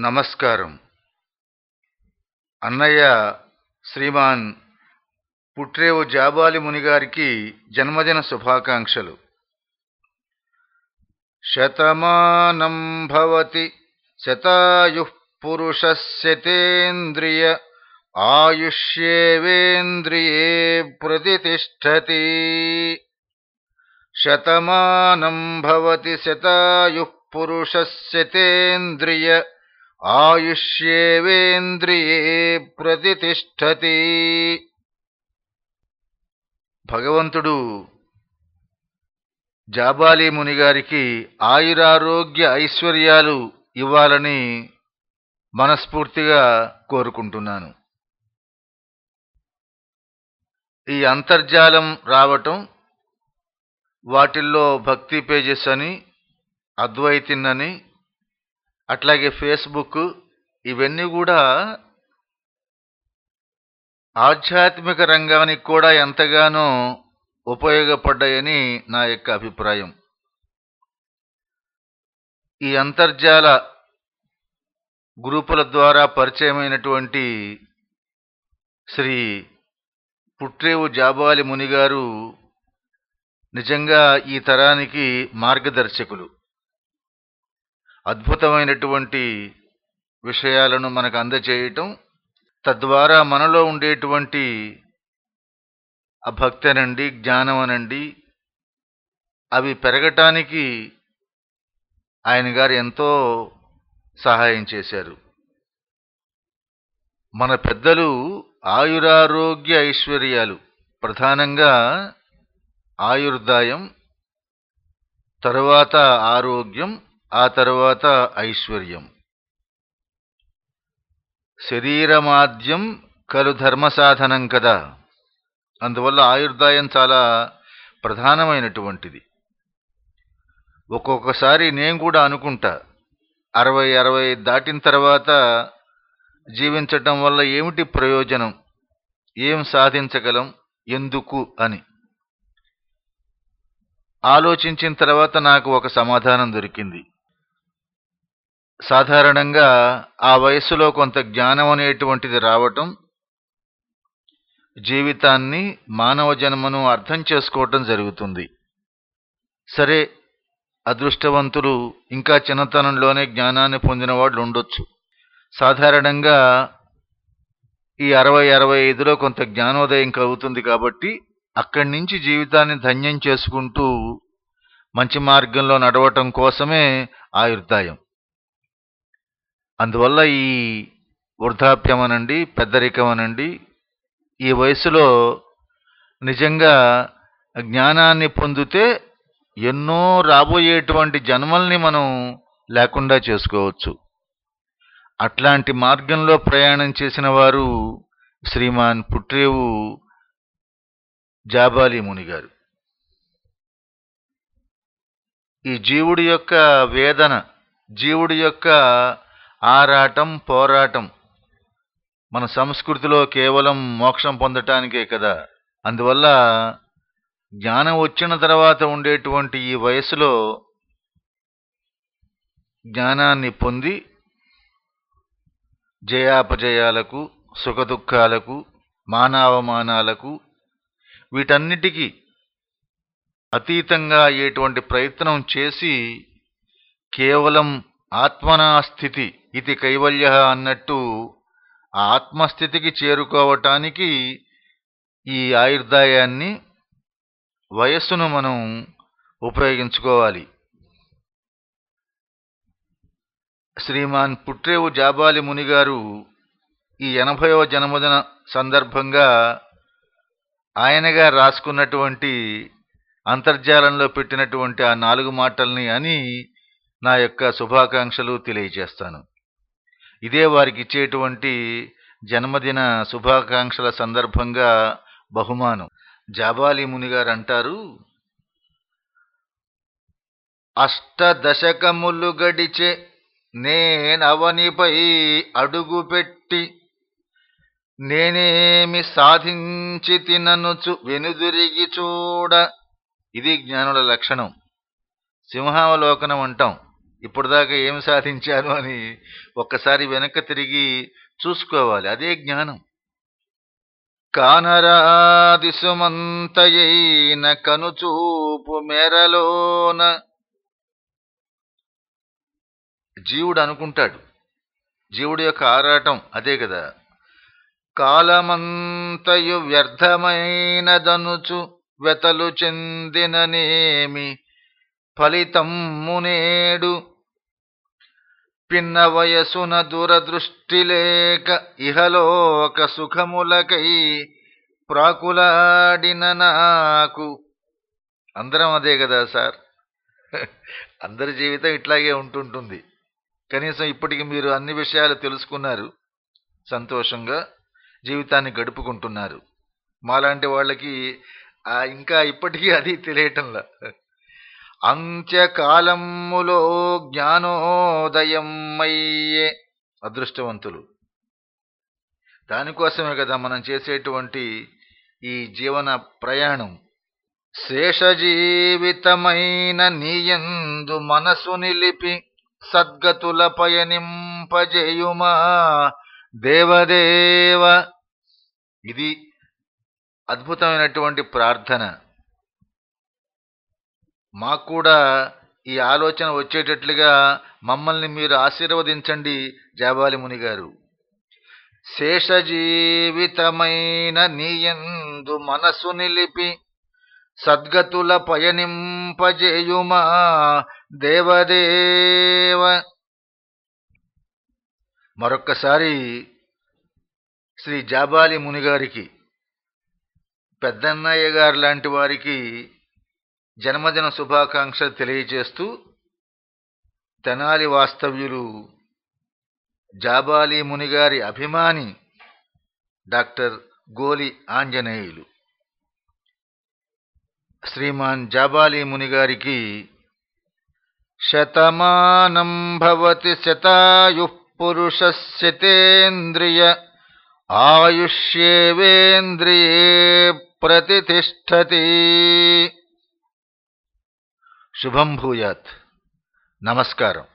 నమస్కారం. అన్నయ్య శ్రీమాన్ పుట్రేవు జాబాలి మునిగారికి జన్మదిన శుభాకాంక్షలు. శతమానం భవతి శతాయు పురుషస్యతేంద్రియ ఆయుష్యేవేంద్రియే ప్రతిష్టతి. శతమానం భవతి శతాయు పురుషస్యతేంద్రియ ఆయుష్యేవేంద్రియే ప్రతిష్టతి భగవంతుడు జాబాలి మునిగారికి ఆయురారోగ్య ఐశ్వర్యాలు ఇవ్వాలని మనస్ఫూర్తిగా కోరుకుంటున్నాను. ఈ అంతర్జాలం రావటం వాటిల్లో భక్తి పేజెస్ అని అద్వైతిన్ అని అట్లాగే ఫేస్బుక్ ఇవన్నీ కూడా ఆధ్యాత్మిక రంగానికి కూడా ఎంతగానో ఉపయోగపడ్డాయని నా యొక్క అభిప్రాయం. ఈ అంతర్జాల గ్రూపుల ద్వారా పరిచయమైనటువంటి శ్రీ పుట్రేవు జాబాలి మునిగారు నిజంగా ఈ తరానికి మార్గదర్శకులు. అద్భుతమైనటువంటి విషయాలను మనకు అందచేయటం తద్వారా మనలో ఉండేటువంటి అభక్తి అనండి జ్ఞానం అనండి అవి పెరగటానికి ఆయన గారు ఎంతో సహాయం చేశారు. మన పెద్దలు ఆయురారోగ్య ఐశ్వర్యాలు ప్రధానంగా ఆయుర్దాయం తరువాత ఆరోగ్యం ఆ తర్వాత ఐశ్వర్యం. శరీరమాద్యం కలు ధర్మ సాధనం కదా. అందువల్ల ఆయుర్దాయం చాలా ప్రధానమైనటువంటిది. ఒక్కొక్కసారి నేను కూడా అనుకుంటా అరవై అరవై దాటిన తర్వాత జీవించటం వల్ల ఏమిటి ప్రయోజనం? ఏం సాధించగలం? ఎందుకు అని. ఆలోచించిన తర్వాత నాకు ఒక సమాధానం దొరికింది. సాధారణంగా ఆ వయస్సులో కొంత జ్ఞానం అనేటువంటిది రావటం జీవితాన్ని మానవ జన్మను అర్థం చేసుకోవటం జరుగుతుంది. సరే అదృష్టవంతులు ఇంకా చిన్నతనంలోనే జ్ఞానాన్ని పొందిన వాళ్ళు ఉండొచ్చు. సాధారణంగా ఈ అరవై అరవై ఐదులో కొంత జ్ఞానోదయం కలుగుతుంది కాబట్టి అక్కడి నుంచి జీవితాన్ని ధన్యం చేసుకుంటూ మంచి మార్గంలో నడవటం కోసమే ఆయుర్దాయం. అందువల్ల ఈ వృద్ధాప్యం అనండి పెద్దరికం అనండి ఈ వయసులో నిజంగా జ్ఞానాన్ని పొందితే ఎన్నో రాబోయేటువంటి జన్మల్ని మనం లేకుండా చేసుకోవచ్చు. అట్లాంటి మార్గంలో ప్రయాణం చేసిన వారు శ్రీమాన్ పుట్రేవు జాబాలి ముని గారు. ఈ జీవుడి యొక్క వేదన జీవుడి యొక్క ఆరాటం పోరాటం. మన సంస్కృతిలో కేవలం మోక్షం పొందటానికే కదా. అందువల్ల జ్ఞానం వచ్చిన తర్వాత ఉండేటువంటి ఈ వయసులో జ్ఞానాన్ని పొంది జయాపజయాలకు సుఖదుఖాలకు మానావమానాలకు వీటన్నిటికీ అతీతంగా అయ్యేటువంటి ప్రయత్నం చేసి కేవలం ఆత్మనా స్థితి ఇది కైవల్య అన్నట్టు ఆ ఆత్మస్థితికి చేరుకోవటానికి ఈ ఆయుర్దాయాన్ని వయస్సును మనం ఉపయోగించుకోవాలి. శ్రీమాన్ పుట్రేవు జాబాలి మునిగారు ఈ ఎనభైవ జన్మదిన సందర్భంగా ఆయనగా రాసుకున్నటువంటి అంతర్జాలంలో పెట్టినటువంటి ఆ నాలుగు మాటల్ని అని నా యొక్క శుభాకాంక్షలు తెలియజేస్తాను. ఇదే వారికి ఇచ్చేటువంటి జన్మదిన శుభాకాంక్షల సందర్భంగా బహుమానం. జాబాలి మునిగారు అంటారు అష్టదశకములు గడిచే నేనవనిపై అడుగుపెట్టి నేనేమి సాధించి తిననుచు వెనుదిరిగి చూడ. ఇది జ్ఞానుల లక్షణం. సింహావలోకనం అంటాం. ఇప్పటిదాకా ఏం సాధించాను అని ఒక్కసారి వెనక తిరిగి చూసుకోవాలి. అదే జ్ఞానం. కానరాదిసుమంతయైన కనుచూపు మేరలోన జీవుడు అనుకుంటాడు. జీవుడి యొక్క ఆరాటం అదే కదా. కాలమంతయు వ్యర్థమైనదనుచు వెతలు చెందిననేమి ఫలితమ్మునేడు పిన్న వయసున దూరదృష్టి లేక ఇహలోక సుఖములకై ప్రాకులాడిన నాకు. అందరం అదే కదా సార్? అందరి జీవితం ఇట్లాగే ఉంటుంటుంది. కనీసం ఇప్పటికి మీరు అన్ని విషయాలు తెలుసుకున్నారు. సంతోషంగా జీవితాన్ని గడుపుకుంటున్నారు. మాలాంటి వాళ్ళకి ఇంకా ఇప్పటికీ అది తెలియటంలా. అంత్యకాలములో జ్ఞానోదయమయ్యే అదృష్టవంతులు. దానికోసమే కదా మనం చేసేటువంటి ఈ జీవన ప్రయాణం. శేషజీవితమైన నీయందు మనసు నిలిపి సద్గతుల పయనింపజేయుమా దేవదేవ. ఇది అద్భుతమైనటువంటి ప్రార్థన. మాకు కూడా ఈ ఆలోచన వచ్చేటట్లుగా మమ్మల్ని మీరు ఆశీర్వదించండి జాబాలి ముని గారు. శేషజీవితమైన నీయందు మనసు నిలిపి సద్గతుల పయనింపజేయుమా దేవదేవ. మరొక్కసారి శ్రీ జాబాలి మునిగారికి పెద్దన్నయ్య గారు లాంటి వారికి జన్మదిన శుభాకాంక్షలు తెలియజేస్తూ తెనాలి వాస్తవ్యులు జాబాలి మునిగారి అభిమాని డాక్టర్ గోలి ఆంజనేయులు. శ్రీమాన్ జాబాలి మునిగారికి శతమానం భవతి శతాయు పురుషశతేంద్రియ ఆయుష్యేవేంద్రియే ప్రతిష్టతి. शुभम भूयात। नमस्कार।